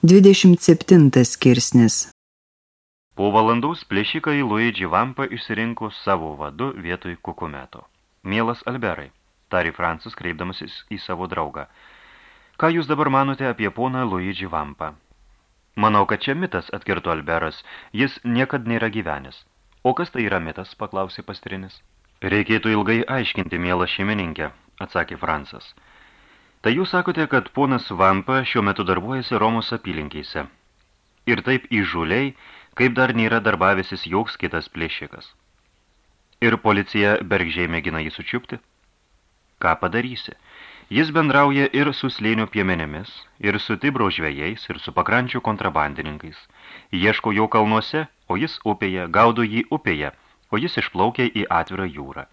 27 skirsnis Po valandos plėšikai Luigi Vampa išsirinko savo vadu vietoj kukumeto. Mielas Alberai, tari Francis kreipdamasis į savo draugą. Ką jūs dabar manote apie poną Luigi Vampą? Manau, kad čia mitas, atkirto Alberas, jis niekad nėra gyvenęs. O kas tai yra mitas, paklausė pastrinis. Reikėtų ilgai aiškinti, mielą šeimininkę, atsakė Francas. Tai jūs sakote, kad ponas Vampa šiuo metu darbuojasi Romos apylinkeise. Ir taip įžuliai, kaip dar nėra darbavęsis joks kitas plėšikas. Ir policija bergžiai mėgina jį sučiupti? Ką padarysi? Jis bendrauja ir su slėnio piemenėmis, ir su tibro žvejais, ir su pakrančių kontrabandininkais. Ieško jo kalnuose, o jis upėje, gaudo jį upėje, o jis išplaukia į atvirą jūrą.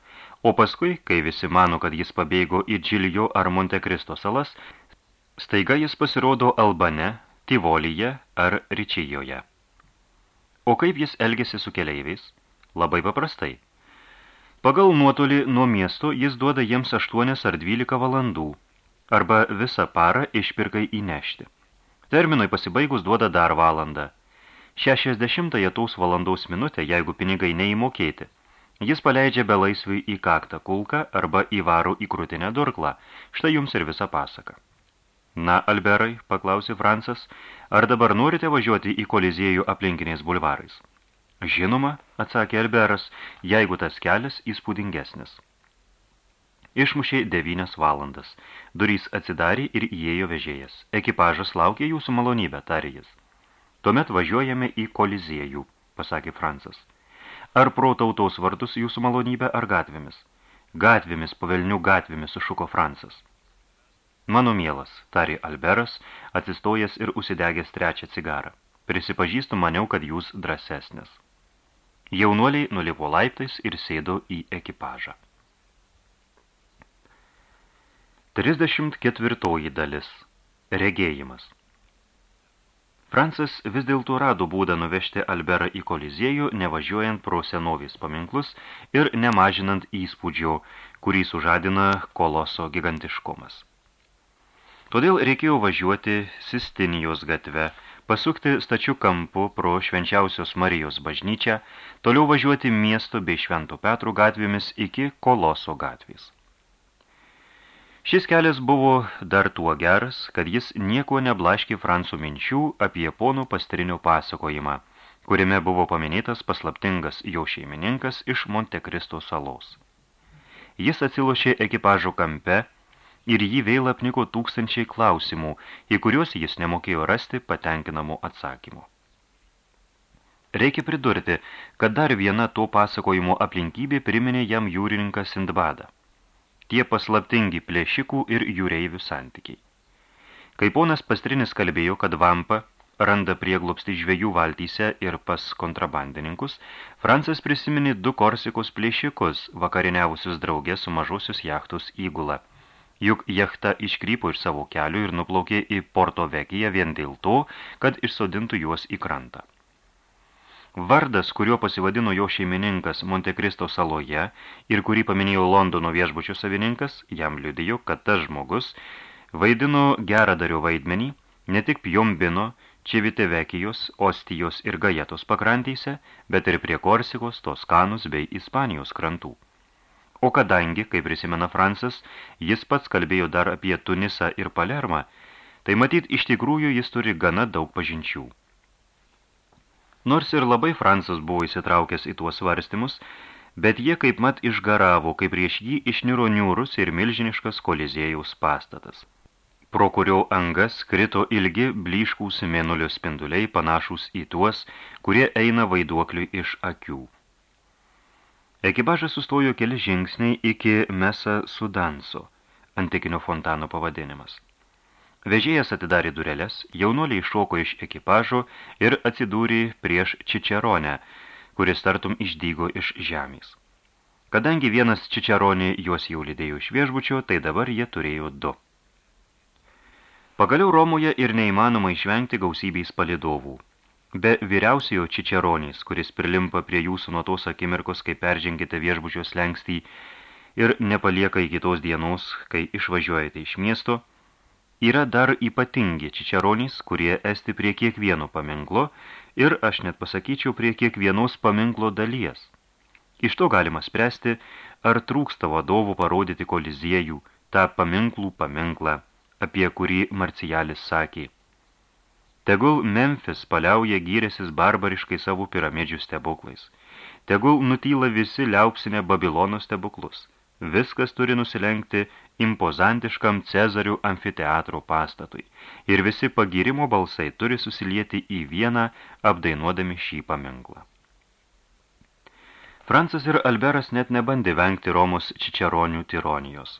O paskui, kai visi mano, kad jis pabėgo į Džiljo ar Montekristo salas, staiga jis pasirodo Albane, Tivolyje ar Ričijoje. O kaip jis elgėsi su keleiviais? Labai paprastai. Pagal nuotolį nuo miesto jis duoda jiems 8 ar 12 valandų, arba visą parą išpirkai įnešti. Terminui pasibaigus duoda dar valandą. 60 tos valandaus minutę, jeigu pinigai neįmokėti – Jis paleidžia belaisviui į kaktą kulką arba įvaro į krūtinę durklą. Štai jums ir visa pasaka. Na, Alberai, paklausė Francas, ar dabar norite važiuoti į koliziejų aplinkiniais bulvarais? Žinoma, atsakė Alberas, jeigu tas kelias įspūdingesnis. Išmušė devynias valandas. Durys atsidarė ir įėjo vežėjas. Ekipažas laukė jūsų malonybę, tarė jis. Tuomet važiuojame į koliziejų, pasakė Francas. Ar pro tautos vardus jūsų malonybė ar gatvėmis? Gatvėmis, pavelnių gatvėmis, sušuko Francas. Mano mielas, tari Alberas, atsistojęs ir užsidegęs trečią cigarą. Prisipažįstu, maniau, kad jūs drąsesnis. Jaunuoliai nulipo laiptais ir sėdo į ekipažą. 34 dalis. Regėjimas. Francas vis dėlto rado būdą nuvežti Alberą į koliziejų, nevažiuojant pro senovės paminklus ir nemažinant įspūdžio, kurį sužadina koloso gigantiškumas. Todėl reikėjo važiuoti Sistinijos gatve, pasukti stačių kampu pro švenčiausios Marijos bažnyčią, toliau važiuoti miesto bei Švento Petrų gatvėmis iki Koloso gatvės. Šis kelias buvo dar tuo geras, kad jis nieko neblaškė Fransų minčių apie ponų pastrinio pasakojimą, kuriame buvo paminėtas paslaptingas jo šeimininkas iš Montekristo salos. Jis atsilošė ekipažo kampe ir jį vėl apniko tūkstančiai klausimų, į kuriuos jis nemokėjo rasti patenkinamų atsakymų. Reikia pridurti, kad dar viena to pasakojimo aplinkybė priminė jam jūrininką Sindbadą tie paslaptingi plėšikų ir jūreivių santykiai. Kai ponas Pastrinis kalbėjo, kad vampa randa prieglobstį žvejų valtyse ir pas kontrabandininkus, Francas prisiminė du Korsikos plėšikus, vakariniavusius draugės su mažosios jachtos įgula. Juk jachta iškrypo iš savo kelių ir nuplaukė į Porto Vekiją vien dėl to, kad išsodintų juos į krantą. Vardas, kuriuo pasivadino jo šeimininkas Montekristo saloje ir kurį paminėjo Londono viešbučio savininkas, jam liudijo, kad tas žmogus vaidino geradario vaidmenį ne tik Pjombino, Čivitevekijos, Ostijos ir Gajetos pakrantyse, bet ir prie Korsikos, Toskanus bei Ispanijos krantų. O kadangi, kaip prisimena Francas, jis pats kalbėjo dar apie Tunisą ir Palermą, tai matyt iš tikrųjų jis turi gana daug pažinčių. Nors ir labai Francas buvo įsitraukęs į tuos svarstymus, bet jie kaip mat išgaravo, kaip prieš jį išniro niūrus ir milžiniškas kolizėjaus pastatas, pro kurio angas krito ilgi blyškūs mėnulio spinduliai panašūs į tuos, kurie eina vaiduokliui iš akių. Ekipažas sustojo keli žingsniai iki Mesa Sudanso, antikinio fontano pavadinimas. Vežėjas atidarė dureles, jaunuoliai šoko iš ekipažo ir atsidūrė prieš Čičeronę, kuris tartum išdygo iš žemės. Kadangi vienas Čičeronė juos jau lydėjo iš viešbučio, tai dabar jie turėjo du. Pagaliau Romoje ir neįmanoma išvengti gausybės palidovų. Be vyriausiojo Čičeronės, kuris prilimpa prie jūsų nuo tos akimirkos, kai peržengite viešbučio slengstį ir nepalieka iki tos dienos, kai išvažiuojate iš miesto – Yra dar ypatingi čičeronys, kurie esti prie kiekvieno paminklo ir, aš net pasakyčiau, prie kiekvienos paminklo dalies. Iš to galima spręsti, ar trūksta vadovų parodyti koliziejų, tą paminklų paminklą, apie kurį Marcijalis sakė. Tegul Memphis paliauja gyrėsis barbariškai savo piramidžių stebuklais. Tegul nutyla visi liaupsinę Babilono stebuklus. Viskas turi nusilenkti impozantiškam Cezarių amfiteatro pastatui. Ir visi pagirimo balsai turi susilieti į vieną, apdainuodami šį paminklą. Francas ir Alberas net nebandė vengti Romos čičeronių tironijos.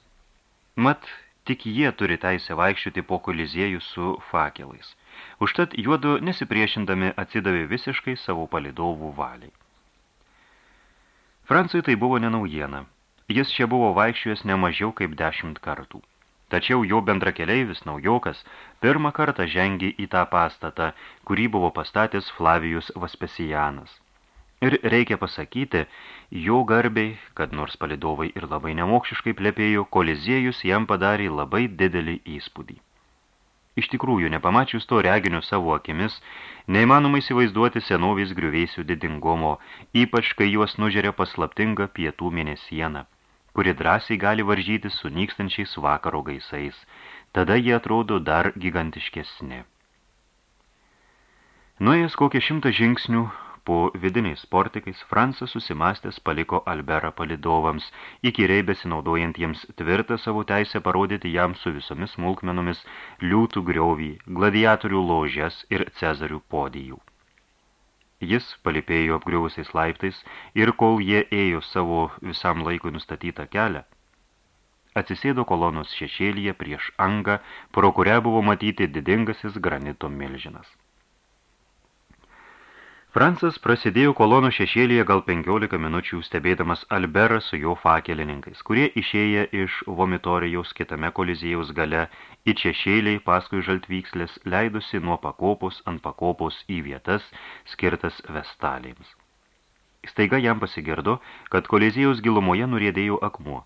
Mat, tik jie turi teisę vaikščioti po koliziejų su fakelais. Užtat juodu nesipriešindami atsidavė visiškai savo palidovų valiai. Francui tai buvo nenaujiena. Jis čia buvo vaikščiojęs ne mažiau kaip dešimt kartų. Tačiau jo bendrakeleivis naujokas pirmą kartą žengė į tą pastatą, kurį buvo pastatęs Flavijus Vaspesijanas. Ir reikia pasakyti, jo garbiai, kad nors palidovai ir labai nemokšiškai plepėjo, koliziejus jam padarė labai didelį įspūdį. Iš tikrųjų, nepamačius to reginio savo akimis, neįmanoma įsivaizduoti senovės griuvėsių didingumo, ypač kai juos nužeria paslaptinga pietų mėnesiena, kuri drąsiai gali varžyti su nykstančiais vakaro gaisais. Tada jie atrodo dar gigantiškesni. Nuėjęs kokią šimtą žingsnių, Po vidiniais portikais Fransas susimastęs paliko Alberą palidovams, įkyriai besinaudojantiems tvirtą savo teisę parodyti jam su visomis smulkmenomis liūtų griovį, gladiatorių ložės ir cezarių podijų. Jis palipėjo apgriuvusiais laiptais ir kol jie ėjo savo visam laikui nustatytą kelią, atsisėdo kolonos šešėlyje prieš angą, pro kurią buvo matyti didingasis granito milžinas. Francas prasidėjo kolonų šešėlyje gal 15 minučių stebėdamas Alberą su jo fakelininkais, kurie išėję iš vomitorijaus kitame kolizėjaus gale į šešėliai paskui žaltvykslės leidusi nuo pakopos ant pakopos į vietas skirtas vestalėms. Staiga jam pasigirdo, kad kolizėjaus gilumoje nuriedėjo akmuo.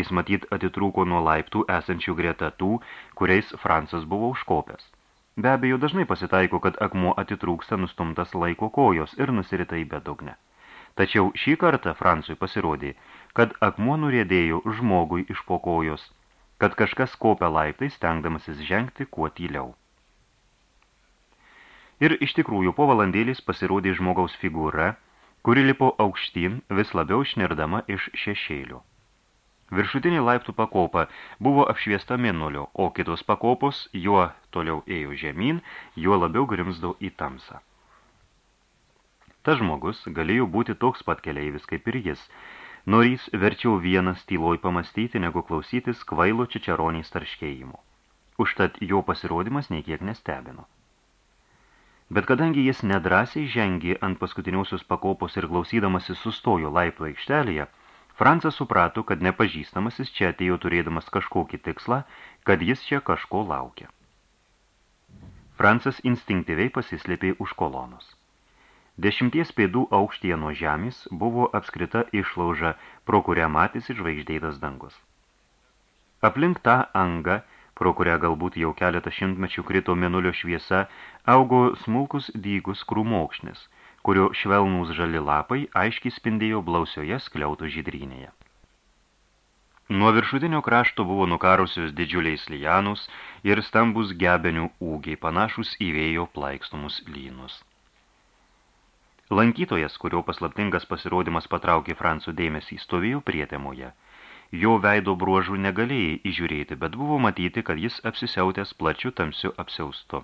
Jis matyt atitrūko nuo laiptų esančių greta tų, kuriais Francas buvo užkopęs. Be abejo, dažnai pasitaiko, kad akmuo atitrūksta nustumtas laiko kojos ir nusirita į bedugnę. Tačiau šį kartą Francui pasirodė, kad akmuo nurėdėjo žmogui iš po kojos, kad kažkas kopia laiptai, stengdamasis žengti kuo tyliau. Ir iš tikrųjų po valandėlis pasirodė žmogaus figūra, kuri lipo aukštyn vis labiau šnirdama iš šešėlių. Viršutinė laiptų pakopa buvo apšviesta mėnulio, o kitos pakopos juo toliau ėjo žemyn, juo labiau grimsdavo į tamsą. Tas žmogus galėjo būti toks pat keleivis kaip ir jis, norys verčiau vienas tyloj pamastyti, negu klausytis kvailo čičeroniais tarškėjimo. Užtat jo pasirodymas nei kiek nestebino. Bet kadangi jis nedrasiai žengė ant paskutiniausios pakopos ir klausydamasis sustojo laiptų aikštelėje, Francas suprato, kad nepažįstamasis čia atėjo turėdamas kažkokį tikslą, kad jis čia kažko laukia. Francas instinktyviai pasislėpė už kolonos. Dešimties pėdų aukštyje nuo žemės buvo apskrita išlauža, pro kurią matėsi žvaigždėtas dangus. Aplink tą angą, pro kurią galbūt jau keletą šimtmečių krito menulio šviesa, augo smulkus dygus krūmokšnis – kurio švelnūs žali lapai aiškiai spindėjo blausioje skliauto žydrynėje. Nuo viršutinio krašto buvo nukarusios didžiuliais lijanus ir stambus gebenių ūgiai panašus į vėjo plaikstomus lynus. Lankytojas, kurio paslaptingas pasirodymas patraukė Francų dėmesį, stovėjo prietemoje. Jo veido bruožų negalėjai įžiūrėti, bet buvo matyti, kad jis apsisiautęs plačiu tamsiu apsiaustu.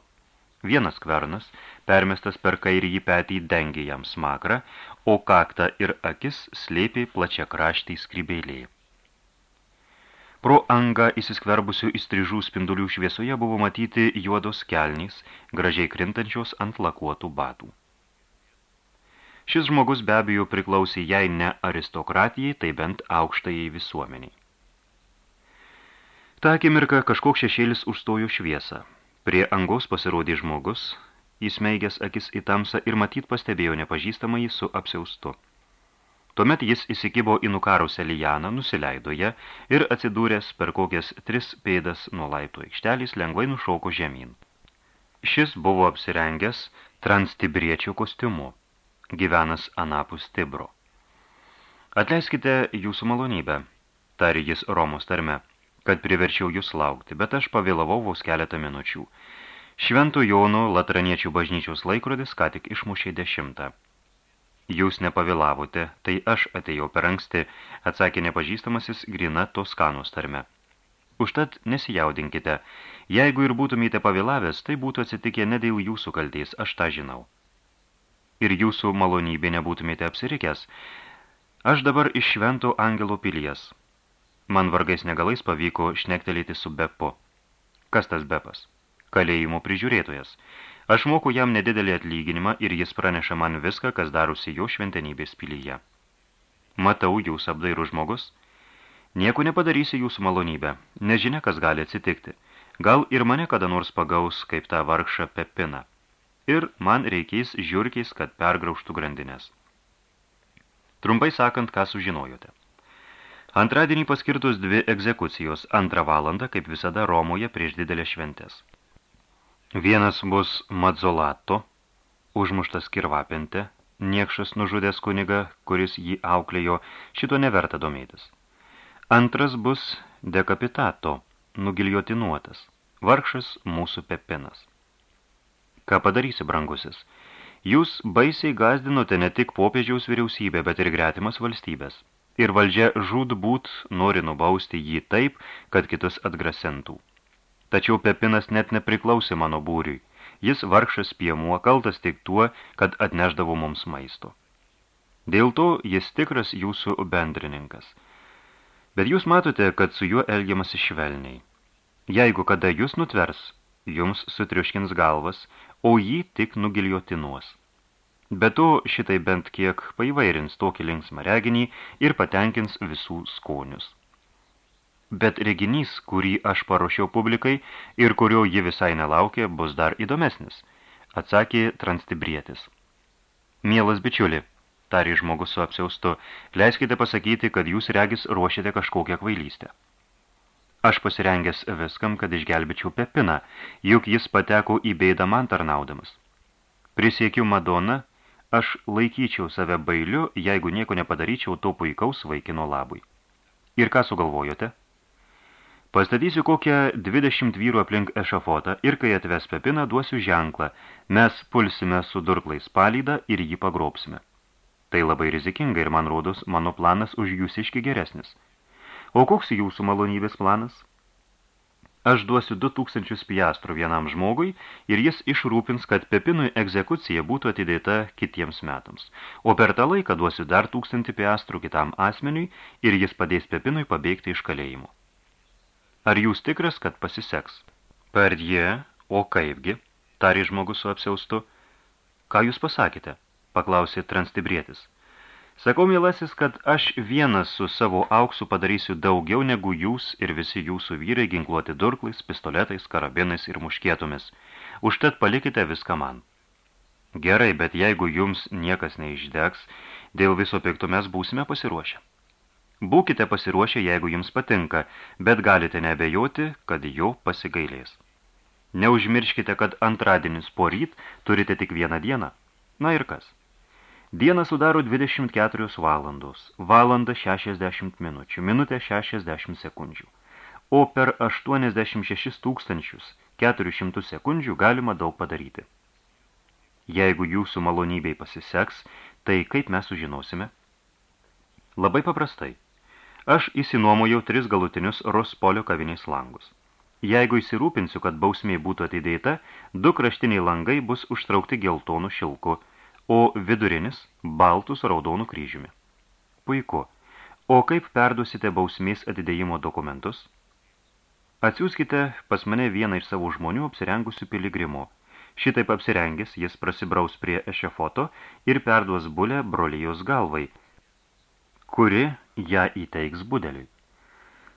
Vienas kvernas, permestas per kairįjį petį, dengė jam smakrą, o kaktą ir akis slėpė plačia kraštį skrybėlė. Pro angą įsiskverbusių įstrižų spindulių šviesoje buvo matyti juodos kelnys, gražiai krintančios ant lakuotų batų. Šis žmogus be abejo priklausė jai ne aristokratijai, tai bent aukštajai visuomeniai. Ta akimirka kažkoks šešėlis užstojo šviesą. Prie angos pasirodė žmogus, įsmeigęs akis į tamsą ir matyt pastebėjo nepažįstamą jį su apsiaustu. Tuomet jis įsikibo į nukarusią lianą, nusileido ją ir atsidūręs per kokias tris pėdas nuo laiptų aikštelės lengvai nušoko žemyn. Šis buvo apsirengęs transtibriečio kostiumu, gyvenas anapus Tibro. Atleiskite jūsų malonybę, tari jis Romos tarme, kad priverčiau jūs laukti, bet aš pavėlavau vos keletą minučių. Šventų Jonų latraniečių bažnyčios laikrodis ką tik išmušė dešimtą. Jūs nepavėlavote, tai aš atėjau per anksti, atsakė nepažįstamasis grina Toskanos tarme. Užtat nesijaudinkite, jeigu ir būtumėte pavėlavęs, tai būtų atsitikę ne dėl jūsų kaltės, aš tą žinau. Ir jūsų malonybė nebūtumėte apsirikęs. Aš dabar iš švento angelo pilies. Man vargais negalais pavyko šnektelėti su Bepu. Kas tas Bepas? Kalėjimo prižiūrėtojas. Aš moku jam nedidelį atlyginimą ir jis praneša man viską, kas darosi jo šventenybės pilyje. Matau, jūs apdairų žmogus. Nieko nepadarysi jūsų malonybę. Nežinia, kas gali atsitikti. Gal ir mane kada nors pagaus, kaip tą vargšą pepiną. Ir man reikės žiūrkiais, kad pergraužtų grandinės. Trumpai sakant, ką sužinojote. Antradienį paskirtus dvi egzekucijos antrą valandą, kaip visada Romoje prieš didelę šventės. Vienas bus Madzolato, užmuštas kirvapente, niekšas nužudęs kunigą, kuris jį auklėjo, šito neverta domėtis. Antras bus dekapitato, nugiljotinuotas, vargšas mūsų pepinas. Ką padarysi, brangusis? Jūs baisiai gazdinote ne tik popiežiaus vyriausybę, bet ir gretimas valstybės. Ir valdžia žūdbūt nori nubausti jį taip, kad kitus atgrasentų. Tačiau Pepinas net nepriklausė mano būriui. Jis vargšas piemuo, kaltas tik tuo, kad atneždavo mums maisto. Dėl to jis tikras jūsų bendrininkas. Bet jūs matote, kad su juo elgiamasi švelniai. Jeigu kada jūs nutvers, jums sutriuškins galvas, o jį tik nugiliotinuos. Be to šitai bent kiek paivairins tokį linksmą reginį ir patenkins visų skonius bet reginys, kurį aš paruošiau publikai ir kurio ji visai nelaukė, bus dar įdomesnis, atsakė transtibrietis. Mielas bičiuli, tarė žmogus su apsiaustu, leiskite pasakyti, kad jūs regis ruošiate kažkokią kvailystę. Aš pasirengęs viskam, kad išgelbičiau Pepiną, juk jis pateko į bėdą man tarnaudamas. Prisiekiu Madonna, aš laikyčiau save bailiu, jeigu nieko nepadaryčiau to puikaus vaikino labui. Ir ką sugalvojote? Pastatysiu kokią 20 vyrų aplink ešafotą ir kai atves Pepiną duosiu ženklą. Mes pulsime su durklais palydą ir jį pagrobsime. Tai labai rizikinga ir man rodos mano planas už jūsiški geresnis. O koks jūsų malonybės planas? Aš duosiu 2000 piastrų vienam žmogui ir jis išrūpins, kad Pepinui egzekucija būtų atidėta kitiems metams. O per tą laiką duosiu dar 1000 piastrų kitam asmeniui ir jis padės Pepinui pabėgti iš kalėjimo. Ar jūs tikras, kad pasiseks? Perdie, o kaipgi, tarė žmogus su apsiaustu. Ką jūs pasakėte? paklausė transtibrietis. Sakau, mielasis, kad aš vienas su savo auksu padarysiu daugiau negu jūs ir visi jūsų vyrai ginkluoti durklais, pistoletais, karabinais ir muškietomis. Užtat palikite viską man. Gerai, bet jeigu jums niekas neišdegs, dėl viso pikto mes būsime pasiruošę. Būkite pasiruošę, jeigu jums patinka, bet galite nebejoti, kad jo pasigailės. Neužmirškite, kad antradienis poryt turite tik vieną dieną. Na ir kas? Dieną sudaro 24 valandos, valanda 60 minučių, minutė 60 sekundžių. O per 86 tūkstančius 400 sekundžių galima daug padaryti. Jeigu jūsų malonybei pasiseks, tai kaip mes sužinosime? Labai paprastai – Aš įsinuomojau tris galutinius Rospolio kavinės langus. Jeigu įsirūpinsiu, kad bausmė būtų atidėta, du kraštiniai langai bus užtraukti geltonų šilku, o vidurinis – baltus raudonų kryžiumi. Puiku. O kaip perduosite bausmės atidėjimo dokumentus? Atsiųskite pas mane vieną iš savo žmonių apsirengusių piligrimu. Šitaip apsirengęs jis prasibraus prie ešefoto ir perduos bulę brolijos galvai – kuri ją įteiks budeliui.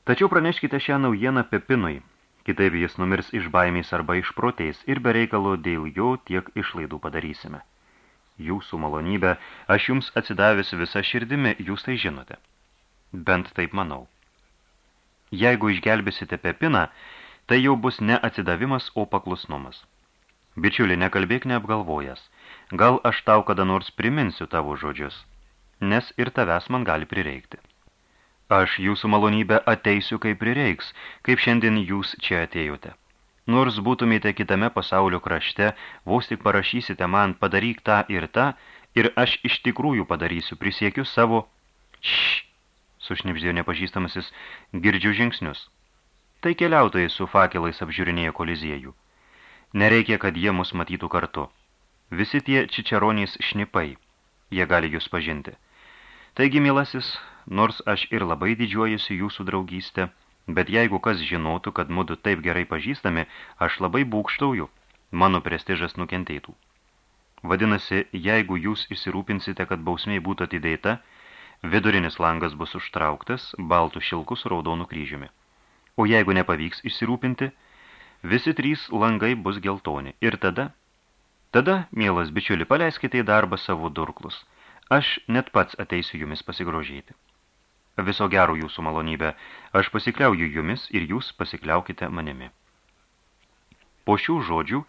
Tačiau praneškite šią naujieną Pepinui, kitaip jis numirs iš baimės arba iš protės ir be reikalo dėl jo tiek išlaidų padarysime. jūsų malonybę, aš jums atsidavęs visą širdimi, jūs tai žinote. Bent taip manau. Jeigu išgelbėsite Pepiną, tai jau bus ne atsidavimas, o paklusnumas. Bičiuli, nekalbėk neapgalvojęs. Gal aš tau kada nors priminsiu tavo žodžius, nes ir tavęs man gali prireikti. Aš jūsų malonybę ateisiu, kai prireiks, kaip šiandien jūs čia atėjote. Nors būtumėte kitame pasaulio krašte, vos tik parašysite man padaryk tą ir tą, ir aš iš tikrųjų padarysiu, prisiekiu savo... Šš, sušnipždėjo nepažįstamasis, girdžiu žingsnius. Tai keliautojai su fakelais apžiūrinėjo koliziejų. Nereikia, kad jie mus matytų kartu. Visi tie čičeronys šnipai, jie gali jūs pažinti. Taigi, mielasis, nors aš ir labai didžiuojasi jūsų draugystę, Bet jeigu kas žinotų, kad mudu taip gerai pažįstami, aš labai būkštauju, mano prestižas nukentėtų. Vadinasi, jeigu jūs išsirūpinsite, kad bausmiai būtų atidėta, vidurinis langas bus užtrauktas, baltų šilkus raudonų kryžiumi. O jeigu nepavyks išsirūpinti, visi trys langai bus geltoni. Ir tada, tada, mielas bičiuli, paleiskite į darbą savo durklus. Aš net pats ateisiu jumis pasigrožėti. Viso gero jūsų malonybė, aš pasikliauju jumis ir jūs pasikliaukite manimi. Po šių žodžių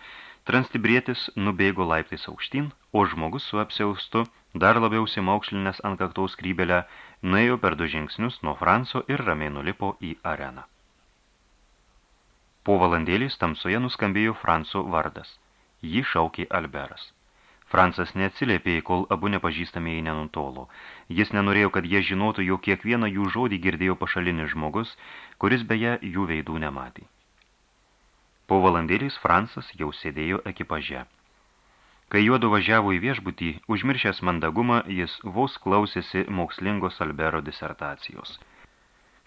transtibrietis nubėgo laiptais aukštyn, o žmogus su apsiaustu, dar labiau simaukšlinęs ant kaktaus krybelę, nuėjo per du žingsnius nuo Franco ir ramiai nulipo į areną. Po valandėlės tamsoje nuskambėjo Franco vardas. Jį šaukė Alberas. Francas neatsiliepė, kol abu nepažįstamieji nenutolo. Jis nenorėjo, kad jie žinotų, jog kiekvieną jų žodį girdėjo pašalinis žmogus, kuris beje jų veidų nematė. Po valandėlės Francas jau sėdėjo ekipaže. Kai juodu važiavo į viešbutį, užmiršęs mandagumą, jis vos klausėsi mokslingos Albero disertacijos –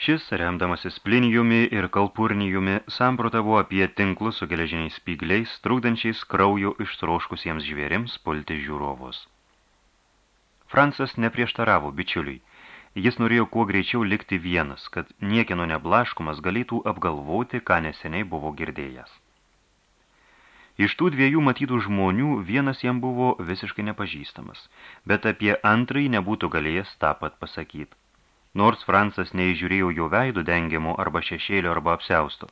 Šis, remdamasis plinijumi ir kalpurnijumi, samprotavo apie tinklus su geležiniais spygliais, trukdančiais kraujo ištroškusiems žvėrims pulti žiūrovus. Francas neprieštaravo bičiuliui. Jis norėjo kuo greičiau likti vienas, kad niekino neblaškumas galėtų apgalvoti, ką neseniai buvo girdėjęs. Iš tų dviejų matytų žmonių vienas jam buvo visiškai nepažįstamas, bet apie antrąjį nebūtų galėjęs tą pat pasakyti. Nors Francas neįžiūrėjo jo veidų dengiamo arba šešėlio arba apsiausto,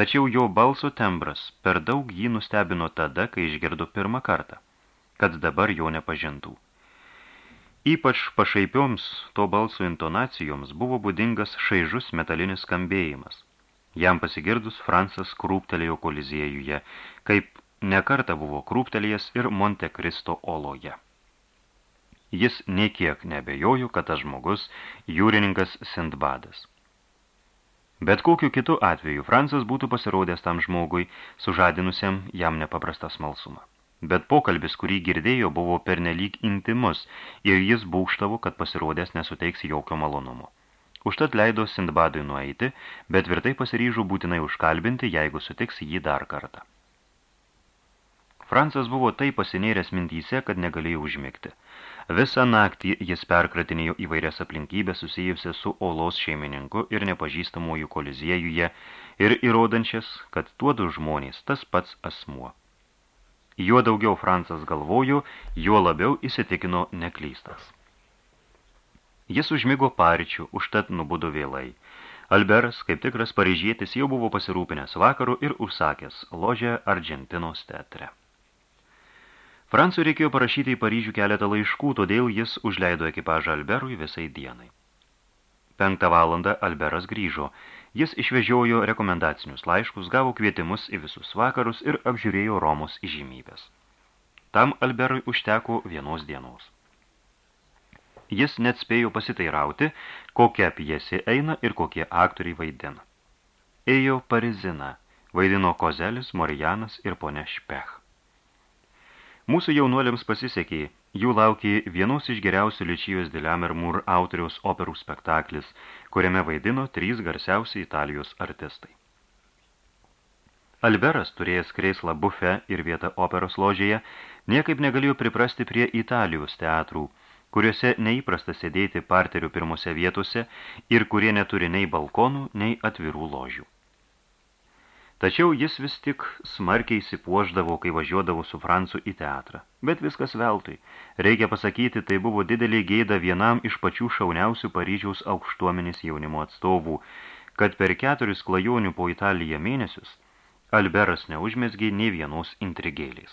tačiau jo balso tembras per daug jį nustebino tada, kai išgirdo pirmą kartą, kad dabar jo nepažintų. Ypač pašaipioms to balso intonacijoms buvo būdingas šaižus metalinis skambėjimas. Jam pasigirdus Francas krūptelėjo koliziejuje, kaip nekarta buvo krūptelėjęs ir Monte Cristo oloje. Jis niekiek nebejojo, kad tas žmogus jūrininkas Sindbadas. Bet kokiu kitu atveju Francas būtų pasirodęs tam žmogui, sužadinusiam jam nepaprastą smalsumą. Bet pokalbis, kurį girdėjo, buvo pernelyg intimus ir jis būkštavo, kad pasirodęs nesuteiks jokio malonumo. Užtat leido Sindbadui nueiti, bet tvirtai pasiryžo būtinai užkalbinti, jeigu sutiks jį dar kartą. Francas buvo taip pasinėręs mintyse, kad negalėjo užmigti. Visą naktį jis perkratinėjo įvairias aplinkybės susijusias su olos šeimininku ir nepažįstamųjų koliziejuje ir įrodančias, kad tuodu žmonės tas pats asmuo. Juo daugiau Francas galvojo, juo labiau įsitikino neklystas. Jis užmigo paričių, užtat nubudo vėlai. Alberas, kaip tikras paryžietis, jau buvo pasirūpinęs vakaru ir užsakęs ložę Argentinos teatre. Francui reikėjo parašyti į Paryžių keletą laiškų, todėl jis užleido ekipažą Alberui visai dienai. Penktą valandą Alberas grįžo. Jis išvežiojo rekomendacinius laiškus, gavo kvietimus į visus vakarus ir apžiūrėjo Romos įžymybės. Tam Alberui užteko vienos dienos. Jis net spėjo pasitairauti, kokia pjesė eina ir kokie aktoriai vaidina. Ėjo Parizina, vaidino Kozelis, Morijanas ir ponė Špech. Mūsų jaunuoliams pasisekė, jų laukė vienos iš geriausių Ličijos Dilamermur autoriaus operų spektaklis, kuriame vaidino trys garsiausi Italijos artistai. Alberas, turėjęs kreislą bufe ir vietą operos ložėje, niekaip negalėjo priprasti prie Italijos teatrų, kuriuose neįprasta sėdėti parterių pirmose vietose ir kurie neturi nei balkonų, nei atvirų ložių. Tačiau jis vis tik smarkiai įsipuoždavo, kai važiuodavo su Francu į teatrą. Bet viskas veltui. Reikia pasakyti, tai buvo didelė gėda vienam iš pačių šauniausių Paryžiaus aukštuomenės jaunimo atstovų, kad per keturis klajonių po Italiją mėnesius Alberas neužmesgė nei vienos intrigėlės.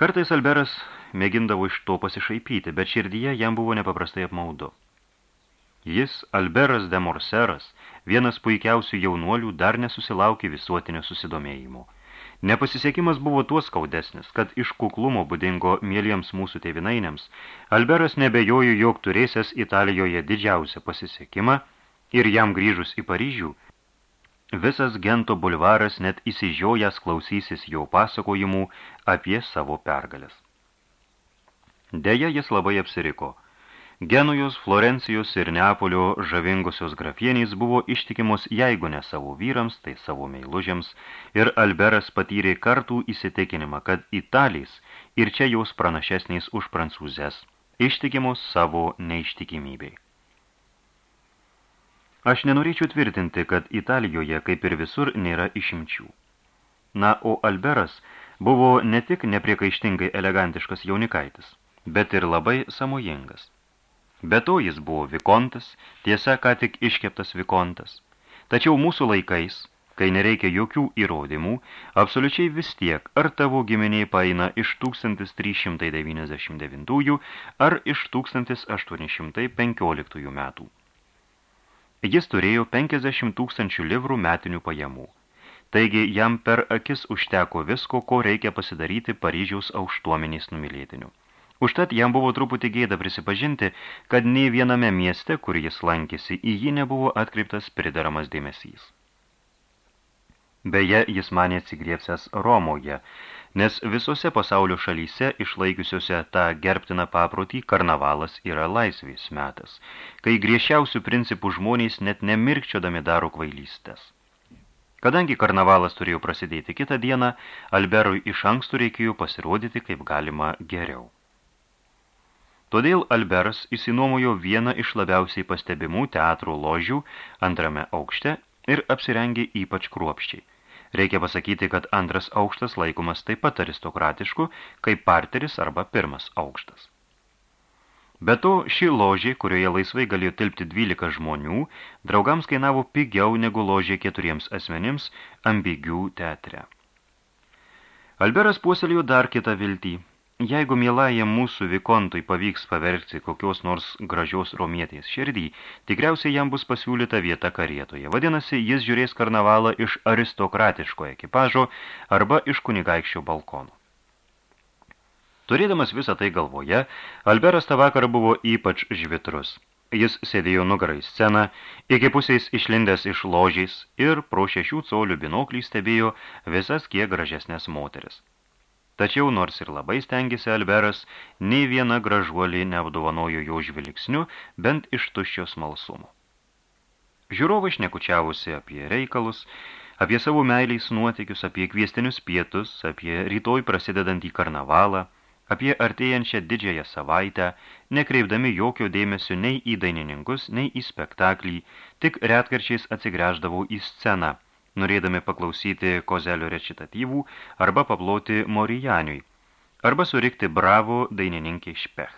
Kartais Alberas mėgindavo iš to pasišaipyti, bet širdyje jam buvo nepaprastai apmaudu. Jis, Alberas de Morseras, vienas puikiausių jaunuolių, dar nesusilaukė visuotinio susidomėjimo. Nepasisekimas buvo tuo skaudesnis, kad iš kuklumo būdingo mėlyjams mūsų tėvinainiams, Alberas nebejojo, jog turėsęs Italijoje didžiausią pasisekimą ir jam grįžus į Paryžių, visas Gento bulvaras net įsižiojęs klausysis jo pasakojimų apie savo pergalės. Deja, jis labai apsiriko – Genujos, Florencijos ir Neapolio žavingosios grafienys buvo ištikimos jeigu ne savo vyrams, tai savo meilužiams, ir Alberas patyrė kartų įsitikinimą, kad Italys ir čia jaus pranašesniais už prancūzės, ištikimos savo neištikimybei. Aš nenorėčiau tvirtinti, kad Italijoje, kaip ir visur, nėra išimčių. Na, o Alberas buvo ne tik nepriekaištingai elegantiškas jaunikaitis, bet ir labai samojingas. Be to jis buvo vikontas, tiesa, ką tik iškeptas vikontas. Tačiau mūsų laikais, kai nereikia jokių įrodymų, absoliučiai vis tiek, ar tavo giminiai paina iš 1399 ar iš 1815 metų. Jis turėjo 50 tūkstančių livrų metinių pajamų. Taigi jam per akis užteko visko, ko reikia pasidaryti Paryžiaus aukštuomeniais numylėtiniu. Užtat jam buvo truputį gėda prisipažinti, kad nei viename mieste, kur jis lankėsi, į jį nebuvo atkreiptas pridaramas dėmesys. Beje, jis manė atsigriepsęs Romoje, nes visose pasaulio šalyse išlaikiusiuose tą gerbtiną paprotį karnavalas yra laisvės metas, kai griežčiausių principų žmonės net nemirkčiodami daro kvailystės. Kadangi karnavalas turėjo prasidėti kitą dieną, Alberui iš anksto reikėjo pasirodyti kaip galima geriau. Todėl Alberas įsinuomojo vieną iš labiausiai pastebimų teatro ložių antrame aukšte ir apsirengė ypač kruopščiai. Reikia pasakyti, kad antras aukštas laikomas taip pat aristokratišku, kaip parteris arba pirmas aukštas. Be to, ši ložė, kurioje laisvai galėjo tilpti 12 žmonių, draugams kainavo pigiau negu ložė keturiems asmenims ambigių teatre. Alberas puoselėjo dar kitą viltį – Jeigu mielajam mūsų vikontui pavyks pavergti kokios nors gražios romietės širdį, tikriausiai jam bus pasiūlyta vieta karietoje. Vadinasi, jis žiūrės karnavalą iš aristokratiško ekipažo arba iš kunigaikščio balkono. Turėdamas visą tai galvoje, Alberas tą vakarą buvo ypač žvitrus. Jis sėdėjo nugarai sceną, iki pusės išlindęs iš ložės ir pro šešių colių binoklį stebėjo visas kiek gražesnės moteris. Tačiau, nors ir labai stengėsi Alberas, nei viena gražuolį neapdovanojo jo žvilgsniu, bent iš tuščio smalsumo. Žiūrovai šnekučiavusi apie reikalus, apie savo meiliais nuotykius, apie kviestinius pietus, apie rytoj prasidedantį karnavalą, apie artėjančią didžiąją savaitę, nekreipdami jokio dėmesio nei į dainininkus, nei į spektaklį, tik retkarčiais atsigręždavau į sceną – norėdami paklausyti kozelio recitatyvų arba paploti Morijaniui, arba surikti bravo dainininkį špech.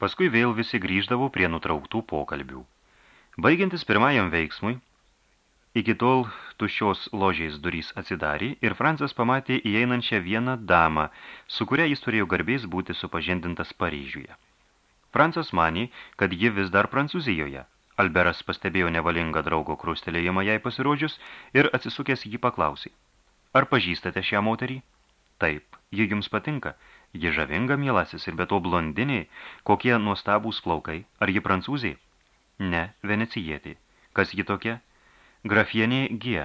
Paskui vėl visi grįždavo prie nutrauktų pokalbių. Baigiantis pirmajam veiksmui, iki tol tuščios ložiais durys atsidarė ir Francas pamatė įeinančią vieną damą, su kuria jis turėjo garbės būti supažindintas Paryžiuje. Francas manė, kad ji vis dar Prancūzijoje, Alberas pastebėjo nevalingą draugo krustelėjimą jai pasirodžius ir atsisukęs jį paklausė. Ar pažįstate šią moterį? Taip, ji jums patinka. Ji žavinga, mielasis, ir be to blondiniai, kokie nuostabūs plaukai. Ar ji prancūzė? Ne, venecijietė. Kas ji tokia? Grafienė G.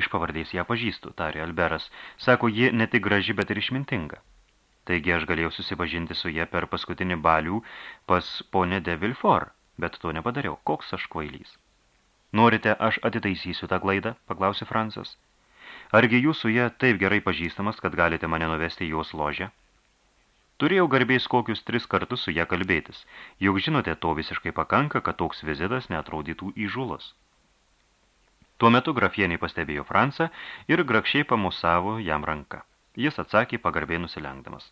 Iš pavardės ją pažįstu, tarė Alberas. Sako, ji ne tik graži, bet ir išmintinga. Taigi aš galėjau susipažinti su ją per paskutinį balių pas ponę de Vilfort bet to nepadariau. Koks aš kvailys? Norite, aš atitaisysiu tą klaidą? paklausė Francas. Argi jūs su ją taip gerai pažįstamas, kad galite mane nuvesti jos ložę? Turėjau garbės kokius tris kartus su ją kalbėtis. Juk žinote, to visiškai pakanka, kad toks vizitas neatrodytų įžulos. Tuo metu grafieniai pastebėjo Fransą ir grakščiai pamusavo jam ranką. Jis atsakė pagarbiai nusilenkdamas.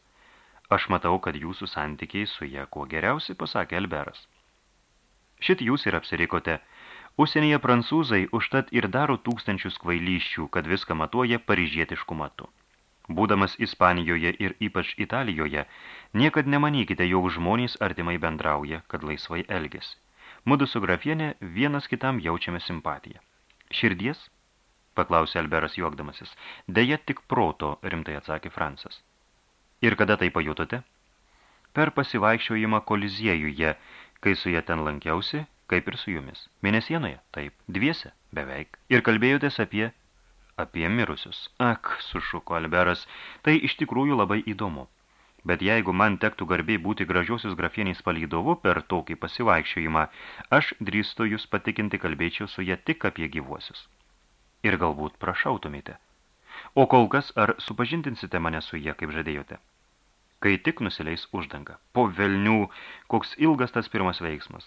Aš matau, kad jūsų santykiai su ją kuo geriausi, pasakė Alberas. Šit jūs ir apsirikote. Užsienyje prancūzai užtat ir daro tūkstančius kvailyščių, kad viską matuoja paryžietiškų matu. Būdamas Ispanijoje ir ypač Italijoje, niekad nemanykite, jog žmonės artimai bendrauja, kad laisvai elgesi. Mudu su grafienė vienas kitam jaučiame simpatiją. Širdies? paklausė Alberas juokdamasis. Deja, tik proto, rimtai atsakė Fransas. Ir kada tai pajutote? Per pasivaikščiojimą koliziejuje, kai su ją ten lankiausi, kaip ir su jumis. Mėnesienoje? Taip. Dviese? Beveik. Ir kalbėjotės apie... Apie mirusius. Ak, sušuko Alberas, tai iš tikrųjų labai įdomu. Bet jeigu man tektų garbiai būti gražiosios grafieniais palydovu per tokį pasivaikščiojimą, aš drįstu jūs patikinti kalbėčiau su ją tik apie gyvuosius. Ir galbūt prašautumėte. O kol kas ar supažindinsite mane su jie, kaip žadėjote? Kai tik nusileis uždanga. Po velnių, koks ilgas tas pirmas veiksmas.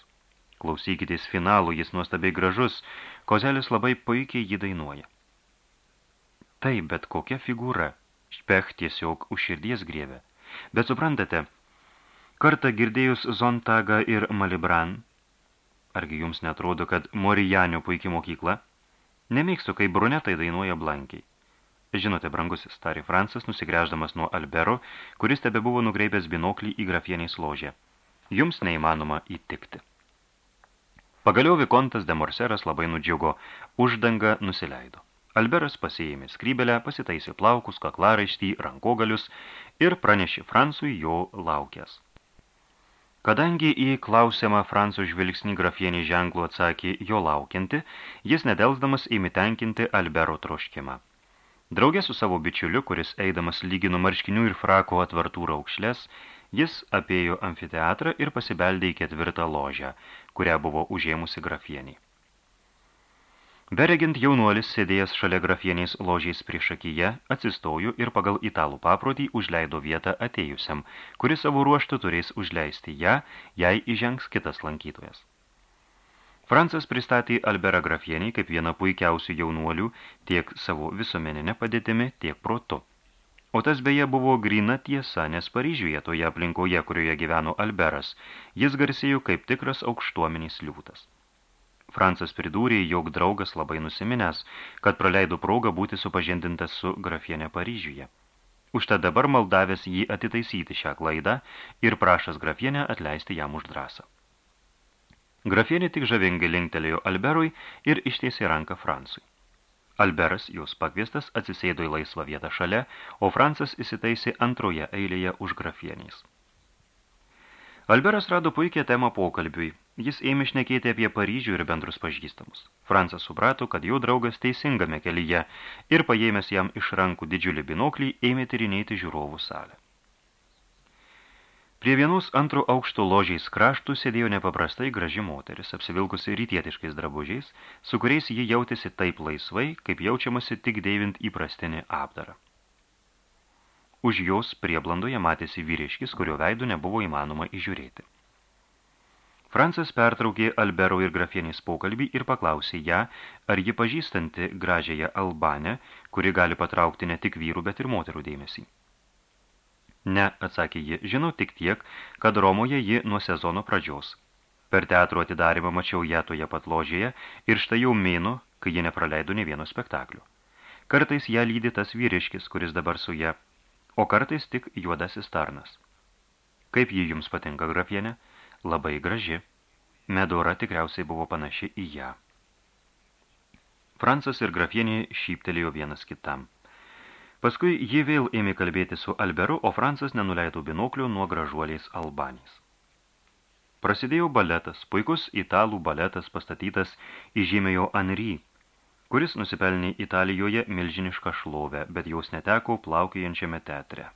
Klausykitės finalų, jis nuostabiai gražus, kozelis labai puikiai jį dainuoja. Taip, bet kokia figūra. Špech tiesiog už širdies grievė. Bet suprantate, kartą girdėjus Zontagą ir Malibran, argi jums netrodo, kad Morijanio puikiai mokykla? Nemėgstu, kai brunetai dainuoja blankiai. Žinote, brangusis, tarė Fransas, nusigręždamas nuo Albero, kuris tebe buvo nukreipęs binoklį į grafieniais ložę. Jums neįmanoma įtikti. Pagaliau Vikontas de Morseras labai nudžiugo, uždanga nusileido. Alberas pasiėmė skrybelę, pasitaisė plaukus, kaklaraištį, rankogalius ir pranešė Fransui jo laukęs. Kadangi į klausimą Franco žvilgsnį grafienį ženklų atsakė jo laukianti, jis nedelsdamas ėmė tenkinti Albero troškimą. Draugė su savo bičiuliu, kuris eidamas lygino marškinių ir frako atvartų raukšlės, jis apėjo amfiteatrą ir pasibeldė į ketvirtą ložę, kurią buvo užėmusi grafienį. Beregint jaunuolis, sėdėjęs šalia grafieniais ložiais prieš akiją, atsistojo ir pagal italų paprotį užleido vietą atėjusiam, kuris savo ruoštų turės užleisti ją, jei įžengs kitas lankytojas. Francas pristatė Alberą grafienį kaip vieną puikiausių jaunuolių tiek savo visuomeninę padėtimi, tiek protu. O tas beje buvo grina tiesa, nes Paryžiuje toje aplinkoje, kurioje gyveno Alberas, jis garsėjo kaip tikras aukštuomenys liūtas. Francas pridūrė, jog draugas labai nusiminęs, kad praleido progą būti supažindintas su grafienė Paryžiuje. Užtad dabar maldavęs jį atitaisyti šią klaidą ir prašas grafienę atleisti jam už drąsą. Grafienė tik žavingai linktelėjo Alberui ir ištiesė ranką Fransui. Alberas, jos pakviestas, atsisėdo į laisvą vietą šalia, o Francas įsitaisė antroje eilėje už grafieniais. Alberas rado puikią temą pokalbiui. Jis ėmė šnekėti apie Paryžių ir bendrus pažįstamus. Francas suprato, kad jo draugas teisingame kelyje ir paėmęs jam iš rankų didžiulį binoklį, ėmė tyrinėti žiūrovų salę. Prie vienos antro aukšto ložiais kraštų sėdėjo nepaprastai graži moteris, apsivilkusi rytietiškais drabužiais, su kuriais ji jautėsi taip laisvai, kaip jaučiamasi tik dėvint įprastinį apdarą. Už jos prieblandoje matėsi vyriškis, kurio veidų nebuvo įmanoma įžiūrėti. Francas pertraukė Albero ir grafienės pokalbį ir paklausė ją, ar ji pažįstanti gražiąją Albanę, kuri gali patraukti ne tik vyrų, bet ir moterų dėmesį. Ne, atsakė ji, žinau tik tiek, kad Romoje ji nuo sezono pradžios. Per teatro atidarimą mačiau ją toje pat ložėje ir štai jau mėno, kai ji nepraleido ne vieno spektaklio. Kartais ją lydi tas vyriškis, kuris dabar su ją o kartais tik juodasis tarnas. Kaip ji jums patinka, grafienė? Labai graži. Medora tikriausiai buvo panaši į ją. Francas ir grafienė šyptelėjo vienas kitam. Paskui ji vėl ėmė kalbėti su Alberu, o Francas nenuleido binoklio nuo gražuoliais Albanys. Prasidėjo baletas, puikus italų baletas pastatytas įžymėjo Henri, kuris nusipelnė Italijoje milžinišką šlovę, bet jaus neteko plaukiojančiame teatre.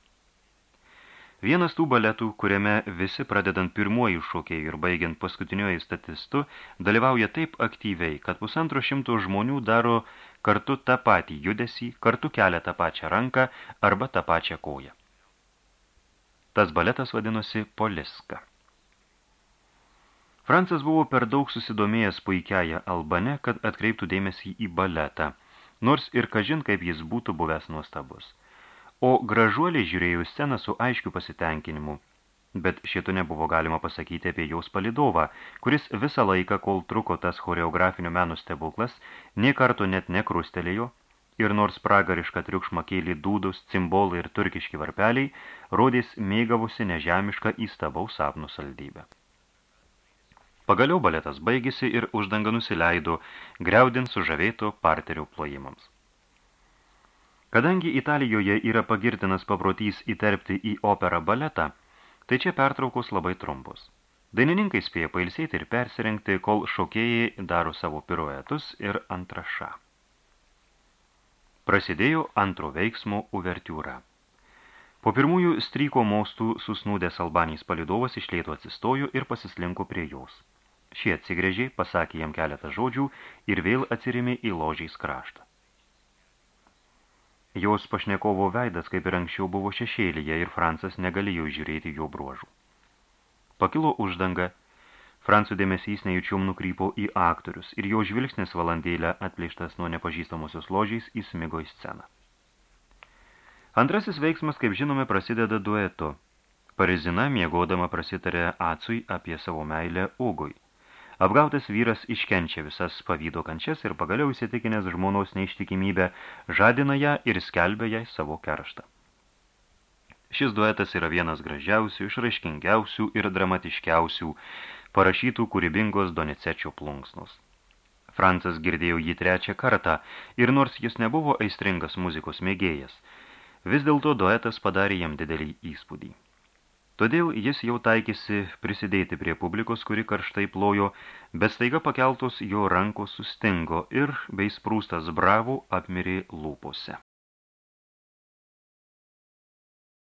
Vienas tų baletų, kuriame visi pradedant pirmuoju šokėjų ir baigiant paskutiniuoju statistu, dalyvauja taip aktyviai, kad pusantro šimto žmonių daro kartu tą patį judesį, kartu kelia tą pačią ranką arba tą pačią koją. Tas baletas vadinosi Poliska. Francas buvo per daug susidomėjęs puikiają Albane, kad atkreiptų dėmesį į baletą, nors ir kažin kaip jis būtų buvęs nuostabus. O gražuoliai žiūrėjo sceną su aiškiu pasitenkinimu, bet šito nebuvo galima pasakyti apie jaus palidovą, kuris visą laiką, kol truko tas choreografinio menų stebuklas, nie karto net nekrustelėjo, ir nors pragarišką triukšmą kėlė dūdus, cimbolai ir turkiški varpeliai, rodės mėgavusi nežemišką įstabaus sapnų saldybę. Pagaliau baletas baigėsi ir uždanga nusileido, greudint sužavėto parterio plojimams. Kadangi Italijoje yra pagirtinas paprotys įterpti į operą baletą, tai čia pertraukos labai trumpos. Dainininkai spėja pailsėti ir persirengti, kol šokėjai daro savo piruetus ir antrašą. Prasidėjo antro veiksmo uvertiūra. Po pirmųjų stryko mostų susnūdęs Albanijos palidovas iš lėto atsistojo ir pasislinko prie jos. Šie atsigrėžė, pasakė jam keletą žodžių ir vėl atsirimė į ložiais kraštą. Jos pašnekovo veidas, kaip ir anksčiau, buvo šešėlyje ir Francas negalėjo žiūrėti jo bruožų. Pakilo uždanga, Francų dėmesys nejučiom nukrypo į aktorius ir jo žvilgsnis valandėlę atplėštas nuo nepažįstamosios ložiais įsmigo į sceną. Antrasis veiksmas, kaip žinome, prasideda duetu. Parizina miegodama prasitarė Acui apie savo meilę Ugui. Apgautas vyras iškenčia visas pavydo kančias ir pagaliau įsitikinęs žmonos neištikimybę, žadina ją ir skelbia jai savo kerštą. Šis duetas yra vienas gražiausių, išraiškingiausių ir dramatiškiausių parašytų kūrybingos Donicečio plunksnus. Francas girdėjo jį trečią kartą ir nors jis nebuvo aistringas muzikos mėgėjas, vis dėlto duetas padarė jam didelį įspūdį. Todėl jis jau taikėsi prisidėti prie publikos, kuri karštai plojo, bet staiga pakeltos jo rankos sustingo ir bei sprūstas bravų apmirė lūpose.